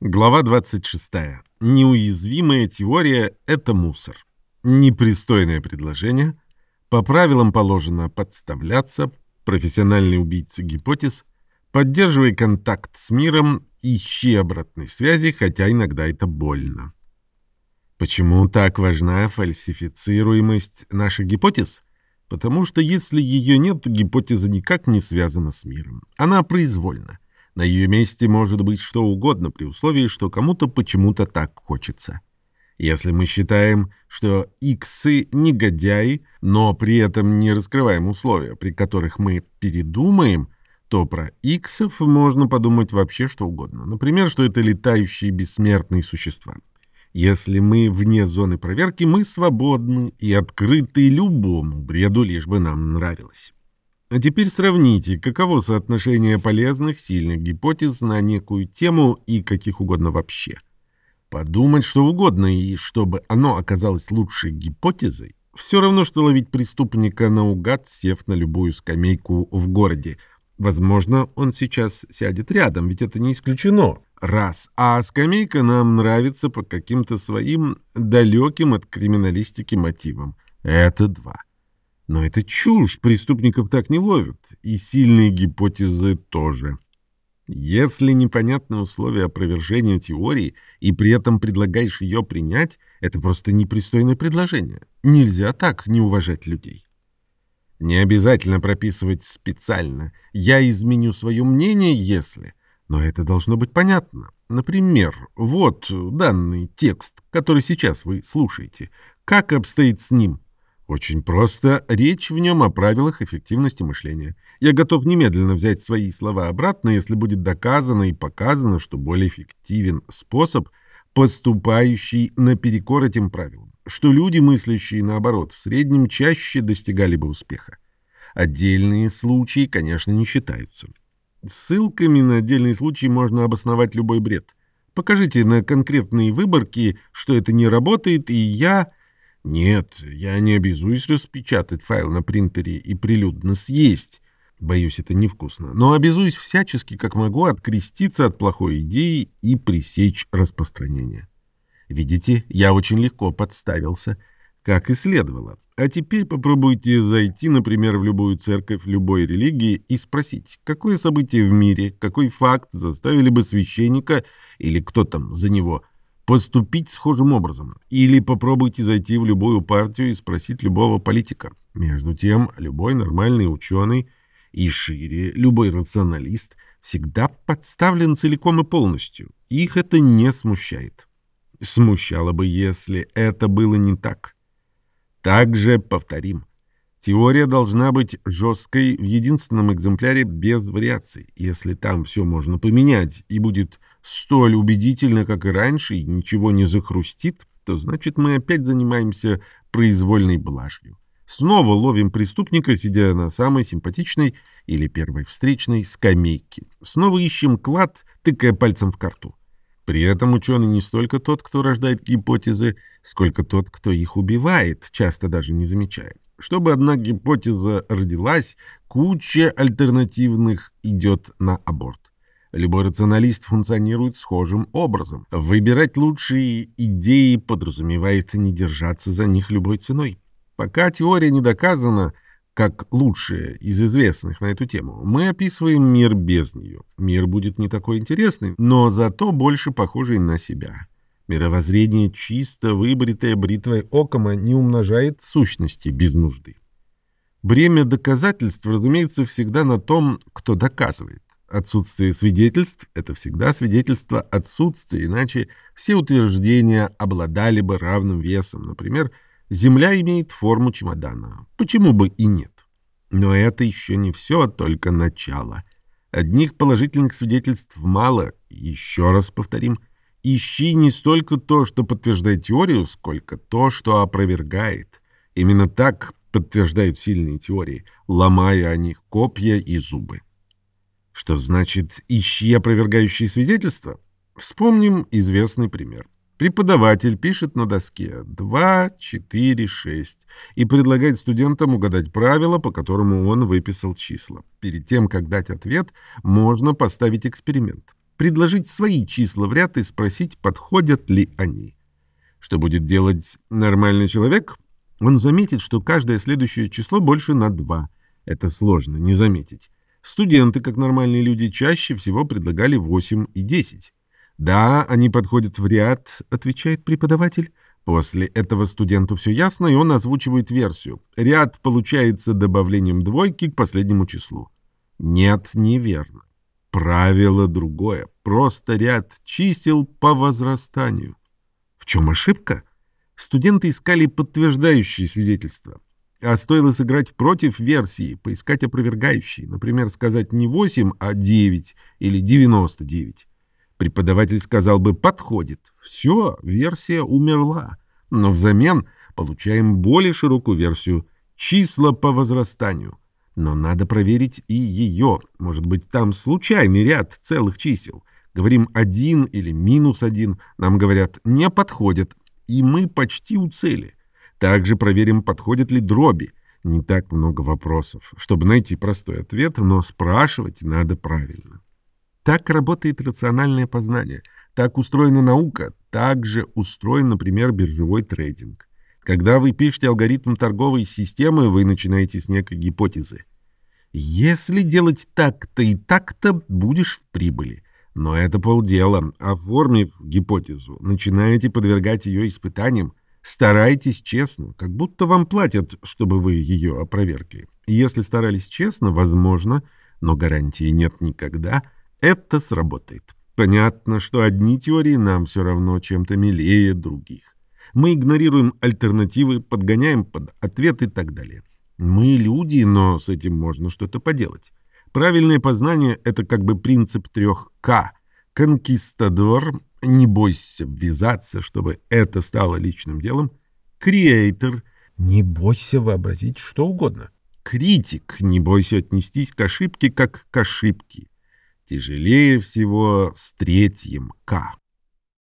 Глава 26. Неуязвимая теория – это мусор. Непристойное предложение. По правилам положено подставляться. Профессиональный убийца гипотез. Поддерживай контакт с миром. Ищи обратной связи, хотя иногда это больно. Почему так важна фальсифицируемость наших гипотез? Потому что если ее нет, гипотеза никак не связана с миром. Она произвольна. На ее месте может быть что угодно при условии, что кому-то почему-то так хочется. Если мы считаем, что иксы негодяи, но при этом не раскрываем условия, при которых мы передумаем, то про иксов можно подумать вообще что угодно. Например, что это летающие бессмертные существа. Если мы вне зоны проверки, мы свободны и открыты любому бреду, лишь бы нам нравилось. А теперь сравните, каково соотношение полезных, сильных гипотез на некую тему и каких угодно вообще. Подумать что угодно, и чтобы оно оказалось лучшей гипотезой, все равно, что ловить преступника наугад, сев на любую скамейку в городе. Возможно, он сейчас сядет рядом, ведь это не исключено. Раз. А скамейка нам нравится по каким-то своим далеким от криминалистики мотивам. Это два. Но это чушь, преступников так не ловят, и сильные гипотезы тоже. Если непонятны условия опровержения теории и при этом предлагаешь ее принять, это просто непристойное предложение. Нельзя так не уважать людей. Не обязательно прописывать специально. Я изменю свое мнение, если... Но это должно быть понятно. Например, вот данный текст, который сейчас вы слушаете. Как обстоит с ним? Очень просто. Речь в нем о правилах эффективности мышления. Я готов немедленно взять свои слова обратно, если будет доказано и показано, что более эффективен способ, поступающий наперекор этим правилам, что люди, мыслящие наоборот, в среднем чаще достигали бы успеха. Отдельные случаи, конечно, не считаются. Ссылками на отдельные случаи можно обосновать любой бред. Покажите на конкретные выборки, что это не работает, и я нет, я не обязуюсь распечатать файл на принтере и прилюдно съесть. Боюсь, это невкусно. Но обязуюсь всячески, как могу, откреститься от плохой идеи и пресечь распространение. Видите, я очень легко подставился, как и следовало. А теперь попробуйте зайти, например, в любую церковь любой религии и спросить, какое событие в мире, какой факт заставили бы священника или кто там за него – поступить схожим образом. Или попробуйте зайти в любую партию и спросить любого политика. Между тем, любой нормальный ученый и шире, любой рационалист всегда подставлен целиком и полностью. Их это не смущает. Смущало бы, если это было не так. Также повторим. Теория должна быть жесткой в единственном экземпляре без вариаций. Если там все можно поменять и будет столь убедительно, как и раньше, и ничего не захрустит, то значит мы опять занимаемся произвольной блажью. Снова ловим преступника, сидя на самой симпатичной или первой встречной скамейке. Снова ищем клад, тыкая пальцем в карту. При этом ученый не столько тот, кто рождает гипотезы, сколько тот, кто их убивает, часто даже не замечая. Чтобы одна гипотеза родилась, куча альтернативных идет на аборт. Любой рационалист функционирует схожим образом. Выбирать лучшие идеи подразумевает не держаться за них любой ценой. Пока теория не доказана, как лучшая из известных на эту тему, мы описываем мир без нее. Мир будет не такой интересный, но зато больше похожий на себя. Мировоззрение чисто выбритое бритвой окома не умножает сущности без нужды. Бремя доказательств, разумеется, всегда на том, кто доказывает. Отсутствие свидетельств — это всегда свидетельство отсутствия, иначе все утверждения обладали бы равным весом. Например, Земля имеет форму чемодана. Почему бы и нет? Но это еще не все, а только начало. Одних положительных свидетельств мало. Еще раз повторим. Ищи не столько то, что подтверждает теорию, сколько то, что опровергает. Именно так подтверждают сильные теории, ломая о них копья и зубы. Что значит «ищи опровергающие свидетельства»? Вспомним известный пример. Преподаватель пишет на доске 2, 4, 6 и предлагает студентам угадать правила, по которому он выписал числа. Перед тем, как дать ответ, можно поставить эксперимент. предложить свои числа в ряд и спросить, подходят ли они. Что будет делать нормальный человек? Он заметит, что каждое следующее число больше на 2. Это сложно не заметить. Студенты, как нормальные люди, чаще всего предлагали 8 и 10. «Да, они подходят в ряд», — отвечает преподаватель. После этого студенту все ясно, и он озвучивает версию. Ряд получается добавлением двойки к последнему числу. Нет, неверно. Правило другое. Просто ряд чисел по возрастанию. В чем ошибка? Студенты искали подтверждающие свидетельства. А стоило сыграть против версии, поискать опровергающие. Например, сказать не 8, а 9 или 99. Преподаватель сказал бы «подходит». Все, версия умерла. Но взамен получаем более широкую версию «числа по возрастанию». Но надо проверить и ее. Может быть, там случайный ряд целых чисел. Говорим один или минус один. Нам говорят «не подходит». И мы почти у цели. Также проверим, подходят ли дроби. Не так много вопросов, чтобы найти простой ответ, но спрашивать надо правильно. Так работает рациональное познание. Так устроена наука. Так же устроен, например, биржевой трейдинг. Когда вы пишете алгоритм торговой системы, вы начинаете с некой гипотезы. Если делать так-то и так-то, будешь в прибыли. Но это полдела. Оформив гипотезу, начинаете подвергать ее испытаниям. Старайтесь честно, как будто вам платят, чтобы вы ее опровергли. Если старались честно, возможно, но гарантии нет никогда – это сработает. Понятно, что одни теории нам все равно чем-то милее других. Мы игнорируем альтернативы, подгоняем под ответ и так далее. Мы люди, но с этим можно что-то поделать. Правильное познание — это как бы принцип трех «К». Конкистадор — не бойся ввязаться, чтобы это стало личным делом. Креатор — не бойся вообразить что угодно. Критик — не бойся отнестись к ошибке как к ошибке. Тяжелее всего с третьим «К».